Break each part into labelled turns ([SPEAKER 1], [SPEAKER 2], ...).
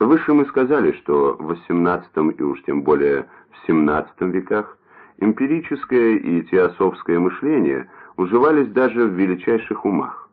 [SPEAKER 1] Выше мы сказали, что в XVIII и уж тем более в XVII веках эмпирическое и теософское мышление уживались даже в величайших умах.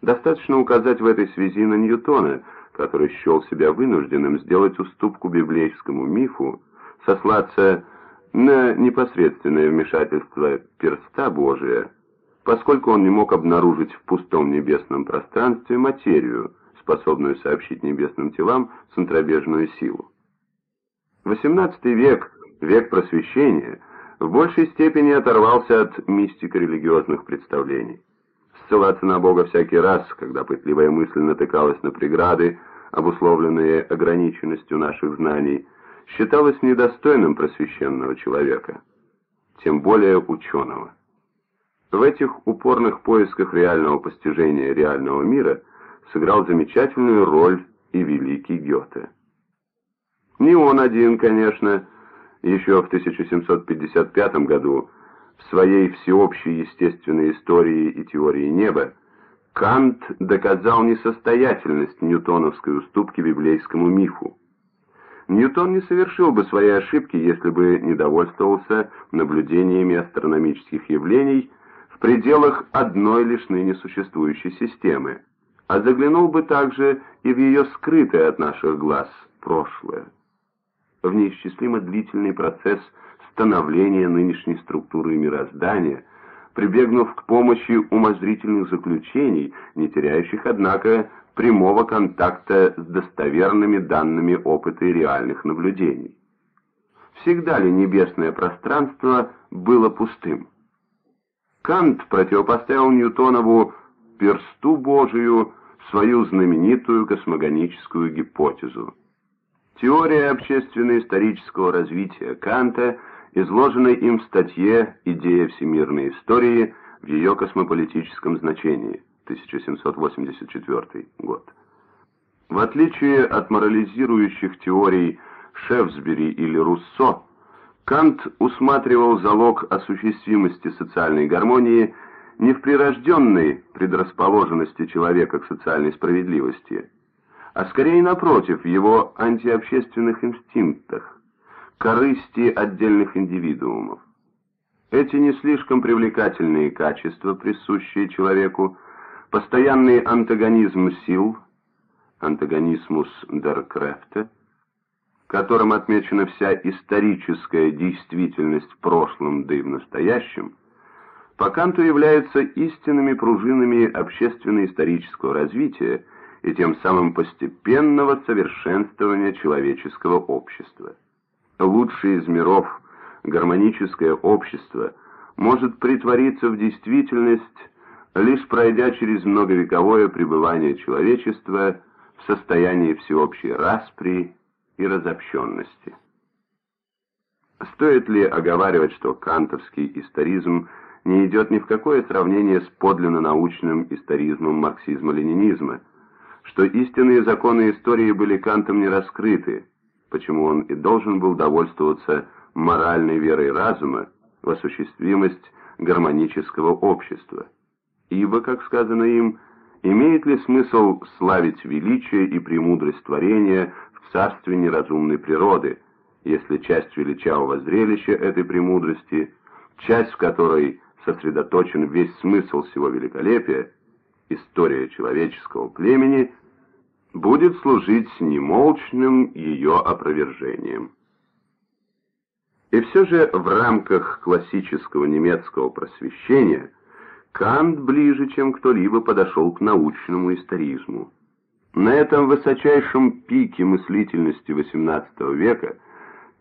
[SPEAKER 1] Достаточно указать в этой связи на Ньютона, который счел себя вынужденным сделать уступку библейскому мифу, сослаться на непосредственное вмешательство перста Божия, поскольку он не мог обнаружить в пустом небесном пространстве материю, способную сообщить небесным телам центробежную силу. XVIII век, век просвещения, в большей степени оторвался от мистико-религиозных представлений. Ссылаться на Бога всякий раз, когда пытливая мысль натыкалась на преграды, обусловленные ограниченностью наших знаний, считалось недостойным просвещенного человека, тем более ученого. В этих упорных поисках реального постижения реального мира сыграл замечательную роль и великий Гёте. Не он один, конечно, еще в 1755 году в своей всеобщей естественной истории и теории неба Кант доказал несостоятельность ньютоновской уступки библейскому мифу. Ньютон не совершил бы своей ошибки, если бы не довольствовался наблюдениями астрономических явлений в пределах одной лишь ныне существующей системы, а заглянул бы также и в ее скрытое от наших глаз прошлое. В неисчислимо длительный процесс становления нынешней структуры мироздания, прибегнув к помощи умозрительных заключений, не теряющих, однако, прямого контакта с достоверными данными опыта и реальных наблюдений. Всегда ли небесное пространство было пустым? Кант противопоставил Ньютонову персту Божию свою знаменитую космогоническую гипотезу. Теория общественно-исторического развития Канта, изложенная им в статье «Идея всемирной истории» в ее космополитическом значении – 1784 год. В отличие от морализирующих теорий Шефсбери или Руссо, Кант усматривал залог осуществимости социальной гармонии не в прирожденной предрасположенности человека к социальной справедливости, а скорее напротив, в его антиобщественных инстинктах, корысти отдельных индивидуумов. Эти не слишком привлекательные качества, присущие человеку, Постоянный антагонизм сил, антагонизмус дер Крефте, которым отмечена вся историческая действительность в прошлом, да и в настоящем, по Канту являются истинными пружинами общественно-исторического развития и тем самым постепенного совершенствования человеческого общества. Лучшее из миров, гармоническое общество, может притвориться в действительность лишь пройдя через многовековое пребывание человечества в состоянии всеобщей распри и разобщенности. Стоит ли оговаривать, что кантовский историзм не идет ни в какое сравнение с подлинно научным историзмом марксизма-ленинизма, что истинные законы истории были Кантом не раскрыты, почему он и должен был довольствоваться моральной верой разума в осуществимость гармонического общества. Ибо, как сказано им, имеет ли смысл славить величие и премудрость творения в царстве неразумной природы, если часть величавого зрелища этой премудрости, часть в которой сосредоточен весь смысл всего великолепия, история человеческого племени, будет служить немолчным ее опровержением. И все же в рамках классического немецкого просвещения – Кант ближе, чем кто-либо подошел к научному историзму. На этом высочайшем пике мыслительности XVIII века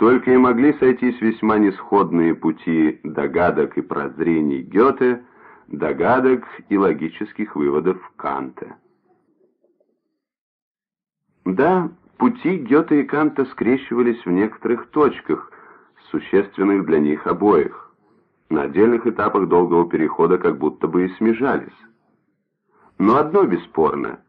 [SPEAKER 1] только и могли сойтись весьма несходные пути догадок и прозрений Гёте, догадок и логических выводов Канта. Да, пути Гёте и Канта скрещивались в некоторых точках, существенных для них обоих на отдельных этапах долгого перехода как будто бы и смежались. Но одно бесспорно.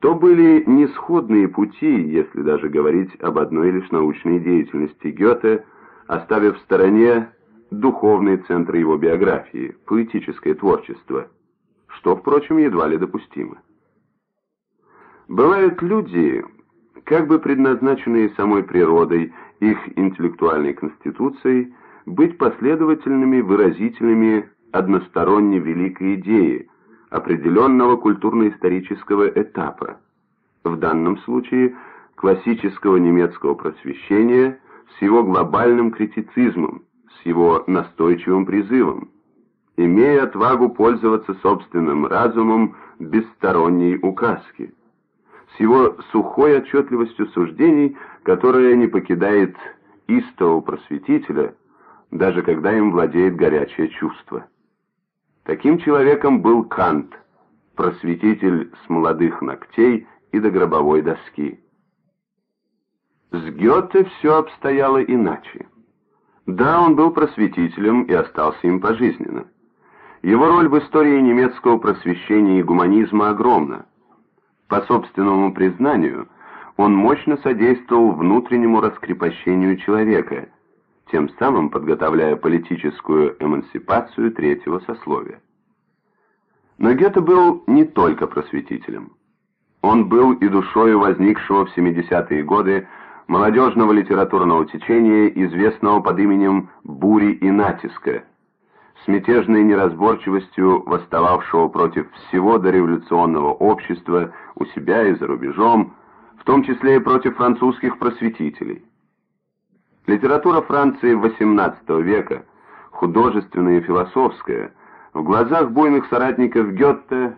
[SPEAKER 1] То были несходные пути, если даже говорить об одной лишь научной деятельности Гёте, оставив в стороне духовный центр его биографии, поэтическое творчество, что, впрочем, едва ли допустимо. Бывают люди, как бы предназначенные самой природой, их интеллектуальной конституцией, быть последовательными, выразительными односторонне великой идеи, определенного культурно-исторического этапа, в данном случае классического немецкого просвещения с его глобальным критицизмом, с его настойчивым призывом, имея отвагу пользоваться собственным разумом без сторонней указки, с его сухой отчетливостью суждений, которая не покидает истого просветителя, даже когда им владеет горячее чувство. Таким человеком был Кант, просветитель с молодых ногтей и до гробовой доски. С Гёте все обстояло иначе. Да, он был просветителем и остался им пожизненно. Его роль в истории немецкого просвещения и гуманизма огромна. По собственному признанию, он мощно содействовал внутреннему раскрепощению человека – тем самым подготовляя политическую эмансипацию третьего сословия. Но Гёте был не только просветителем. Он был и душою возникшего в 70-е годы молодежного литературного течения, известного под именем «Бури и натиска», с мятежной неразборчивостью восстававшего против всего дореволюционного общества у себя и за рубежом, в том числе и против французских просветителей. Литература Франции XVIII века, художественная и философская, в глазах буйных соратников Гетте,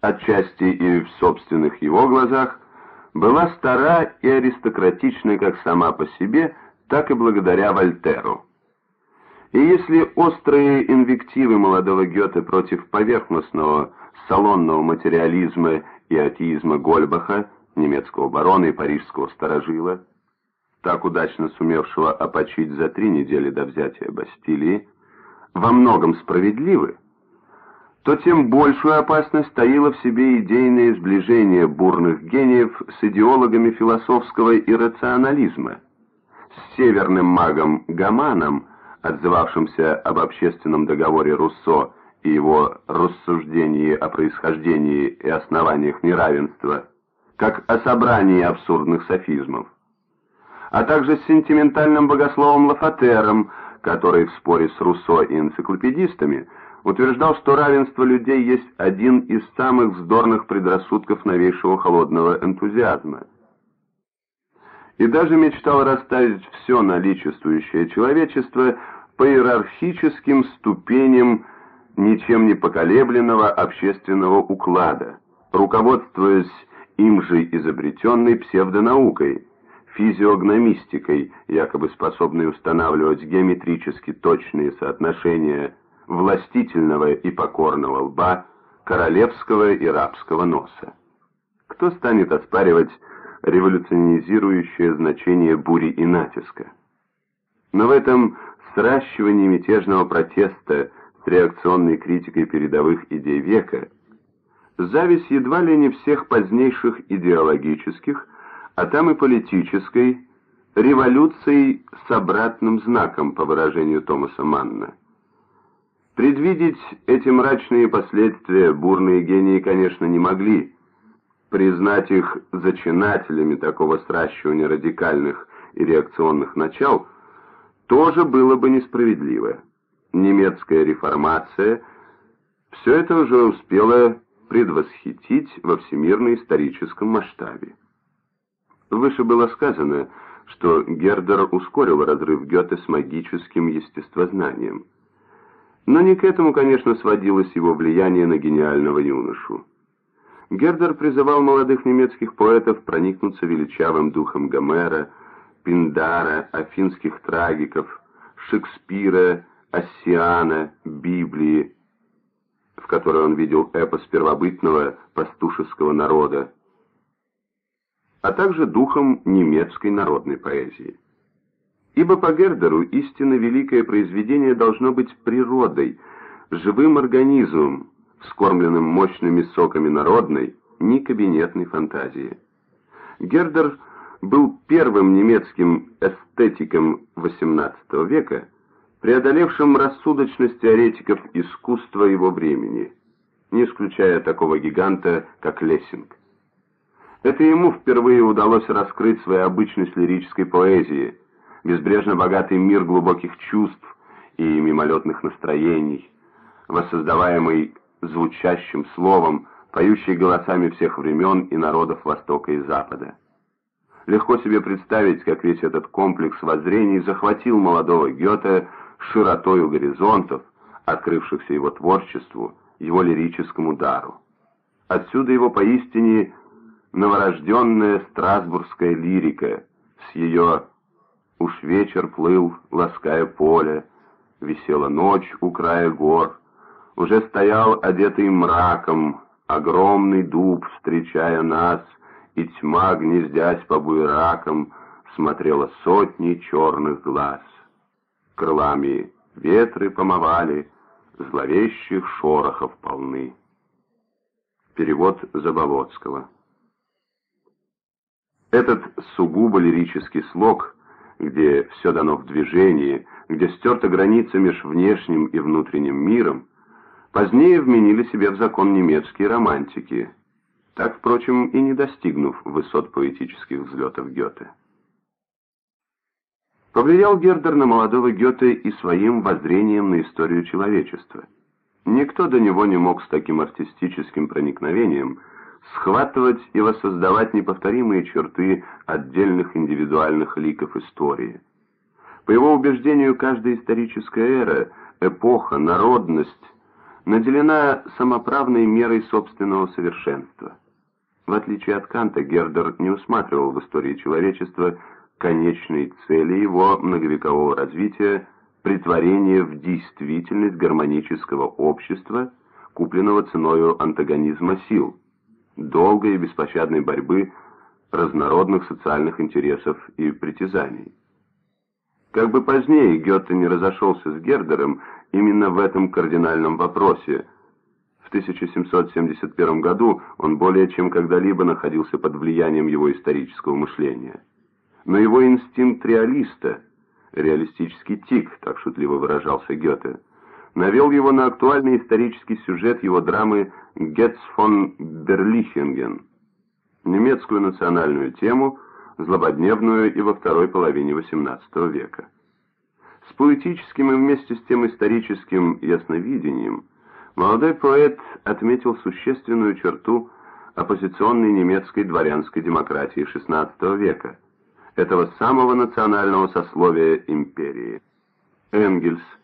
[SPEAKER 1] отчасти и в собственных его глазах, была стара и аристократична как сама по себе, так и благодаря Вольтеру. И если острые инвективы молодого Гёте против поверхностного салонного материализма и атеизма Гольбаха, немецкого барона и парижского старожила, так удачно сумевшего опочить за три недели до взятия Бастилии, во многом справедливы, то тем большую опасность таило в себе идейное сближение бурных гениев с идеологами философского иррационализма, с северным магом Гаманом, отзывавшимся об общественном договоре Руссо и его рассуждении о происхождении и основаниях неравенства, как о собрании абсурдных софизмов, а также с сентиментальным богословом Лафатером, который в споре с Руссо и энциклопедистами утверждал, что равенство людей есть один из самых вздорных предрассудков новейшего холодного энтузиазма. И даже мечтал расставить все наличествующее человечество по иерархическим ступеням ничем не поколебленного общественного уклада, руководствуясь им же изобретенной псевдонаукой – физиогномистикой, якобы способной устанавливать геометрически точные соотношения властительного и покорного лба, королевского и рабского носа. Кто станет оспаривать революционизирующее значение бури и натиска? Но в этом сращивании мятежного протеста с реакционной критикой передовых идей века зависть едва ли не всех позднейших идеологических, а там и политической, революцией с обратным знаком, по выражению Томаса Манна. Предвидеть эти мрачные последствия бурные гении, конечно, не могли. Признать их зачинателями такого сращивания радикальных и реакционных начал тоже было бы несправедливо. Немецкая реформация все это уже успела предвосхитить во всемирно-историческом масштабе. Выше было сказано, что Гердер ускорил разрыв Гёте с магическим естествознанием. Но не к этому, конечно, сводилось его влияние на гениального юношу. Гердер призывал молодых немецких поэтов проникнуться величавым духом Гомера, Пиндара, афинских трагиков, Шекспира, Оссиана, Библии, в которой он видел эпос первобытного пастушеского народа, а также духом немецкой народной поэзии. Ибо по Гердеру истинно великое произведение должно быть природой, живым организмом, скормленным мощными соками народной, не кабинетной фантазии. Гердер был первым немецким эстетиком XVIII века, преодолевшим рассудочность теоретиков искусства его времени, не исключая такого гиганта, как Лессинг. Это ему впервые удалось раскрыть свою обычность лирической поэзии, безбрежно богатый мир глубоких чувств и мимолетных настроений, воссоздаваемый звучащим словом, поющий голосами всех времен и народов Востока и Запада. Легко себе представить, как весь этот комплекс воззрений захватил молодого Гёте широтою горизонтов, открывшихся его творчеству, его лирическому дару. Отсюда его поистине новорожденная страсбургская лирика с ее «Уж вечер плыл, лаская поле, висела ночь у края гор, уже стоял одетый мраком огромный дуб, встречая нас, и тьма, гнездясь по буеракам, смотрела сотни черных глаз. Крылами ветры помывали, зловещих шорохов полны. Перевод Заболоцкого этот сугубо лирический слог, где все дано в движении, где стерта граница между внешним и внутренним миром, позднее вменили себе в закон немецкие романтики, так, впрочем, и не достигнув высот поэтических взлетов Гёте. Повлиял Гердер на молодого Гёте и своим воззрением на историю человечества. Никто до него не мог с таким артистическим проникновением – схватывать и воссоздавать неповторимые черты отдельных индивидуальных ликов истории. По его убеждению, каждая историческая эра, эпоха, народность наделена самоправной мерой собственного совершенства. В отличие от Канта, Гердер не усматривал в истории человечества конечной цели его многовекового развития притворение в действительность гармонического общества, купленного ценою антагонизма сил – долгой и беспощадной борьбы разнородных социальных интересов и притязаний. Как бы позднее Гёте не разошелся с Гердером именно в этом кардинальном вопросе. В 1771 году он более чем когда-либо находился под влиянием его исторического мышления. Но его инстинкт реалиста, реалистический тик, так шутливо выражался Гёте, навел его на актуальный исторический сюжет его драмы «Гетц фон Берлихинген», немецкую национальную тему, злободневную и во второй половине XVIII века. С поэтическим и вместе с тем историческим ясновидением молодой поэт отметил существенную черту оппозиционной немецкой дворянской демократии XVI века, этого самого национального сословия империи. Энгельс –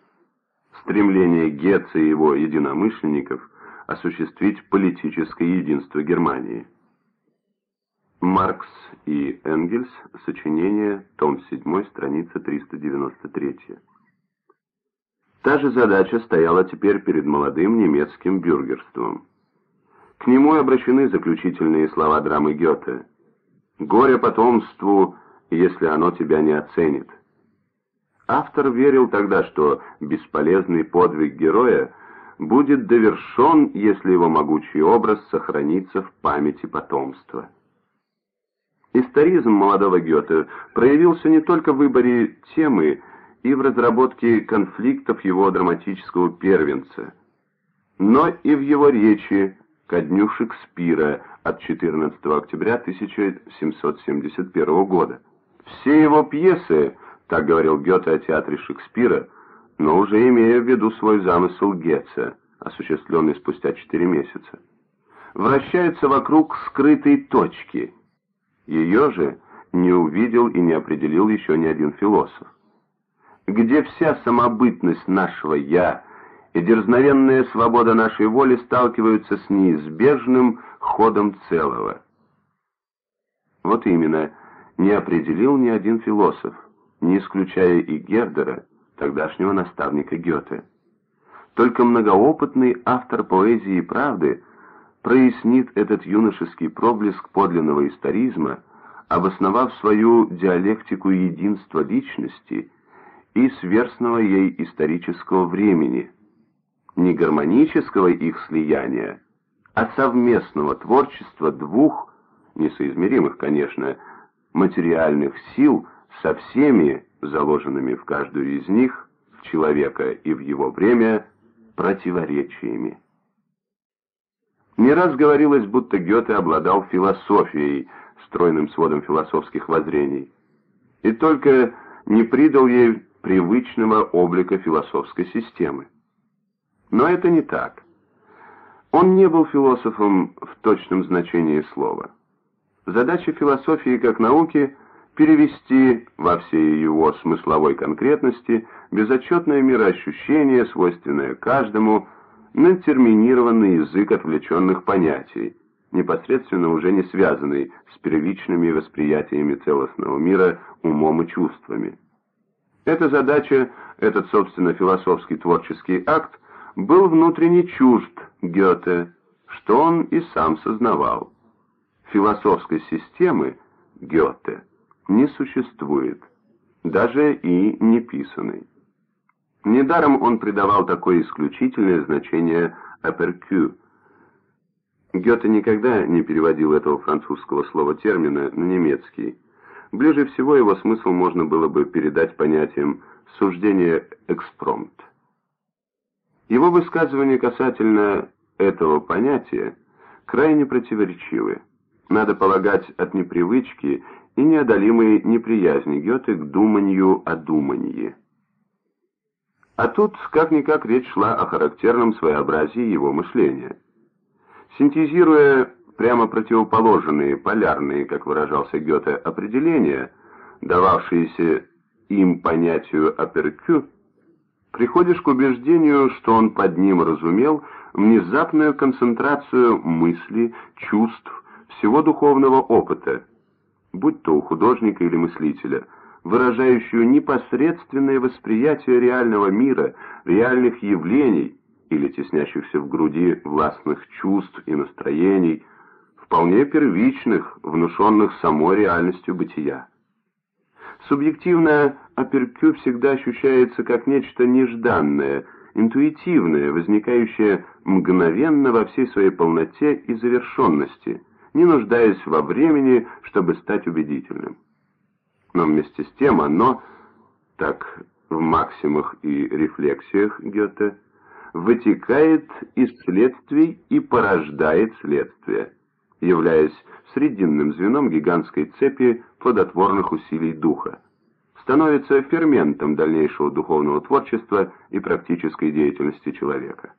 [SPEAKER 1] стремление Гетца и его единомышленников осуществить политическое единство Германии. Маркс и Энгельс, сочинение, том 7, страница 393. Та же задача стояла теперь перед молодым немецким бюргерством. К нему обращены заключительные слова драмы Гёте. «Горе потомству, если оно тебя не оценит». Автор верил тогда, что бесполезный подвиг героя будет довершен, если его могучий образ сохранится в памяти потомства. Историзм молодого Гёте проявился не только в выборе темы и в разработке конфликтов его драматического первенца, но и в его речи ко дню Шекспира от 14 октября 1771 года. Все его пьесы – так говорил Гёте о театре Шекспира, но уже имея в виду свой замысел Гетца, осуществленный спустя четыре месяца. Вращается вокруг скрытой точки. Ее же не увидел и не определил еще ни один философ. Где вся самобытность нашего «я» и дерзновенная свобода нашей воли сталкиваются с неизбежным ходом целого. Вот именно, не определил ни один философ не исключая и Гердера, тогдашнего наставника Гёте. Только многоопытный автор поэзии и правды прояснит этот юношеский проблеск подлинного историзма, обосновав свою диалектику единства личности и сверстного ей исторического времени, не гармонического их слияния, а совместного творчества двух, несоизмеримых, конечно, материальных сил – со всеми заложенными в каждую из них, в человека и в его время, противоречиями. Не раз говорилось, будто Гёте обладал философией, стройным сводом философских воззрений, и только не придал ей привычного облика философской системы. Но это не так. Он не был философом в точном значении слова. Задача философии как науки – перевести во всей его смысловой конкретности безотчетное мироощущение, свойственное каждому, на терминированный язык отвлеченных понятий, непосредственно уже не связанный с первичными восприятиями целостного мира умом и чувствами. Эта задача, этот, собственно, философский творческий акт, был внутренне чужд Гёте, что он и сам сознавал. Философской системы Гёте не существует, даже и не писанной. Недаром он придавал такое исключительное значение «аперкю». Гёте никогда не переводил этого французского слова-термина на немецкий. Ближе всего его смысл можно было бы передать понятием «суждение экспромт». Его высказывания касательно этого понятия крайне противоречивы. Надо полагать от непривычки и неодолимой неприязни Гёте к думанию о думании. А тут, как-никак, речь шла о характерном своеобразии его мышления. Синтезируя прямо противоположные, полярные, как выражался Гёте, определения, дававшиеся им понятию «аперкю», приходишь к убеждению, что он под ним разумел внезапную концентрацию мысли, чувств, всего духовного опыта, будь то у художника или мыслителя, выражающую непосредственное восприятие реального мира, реальных явлений или теснящихся в груди властных чувств и настроений, вполне первичных, внушенных самой реальностью бытия. Субъективное аперкю всегда ощущается как нечто нежданное, интуитивное, возникающее мгновенно во всей своей полноте и завершенности, не нуждаясь во времени, чтобы стать убедительным. Но вместе с тем оно, так в максимах и рефлексиях Гёте, вытекает из следствий и порождает следствие, являясь срединным звеном гигантской цепи плодотворных усилий духа, становится ферментом дальнейшего духовного творчества и практической деятельности человека.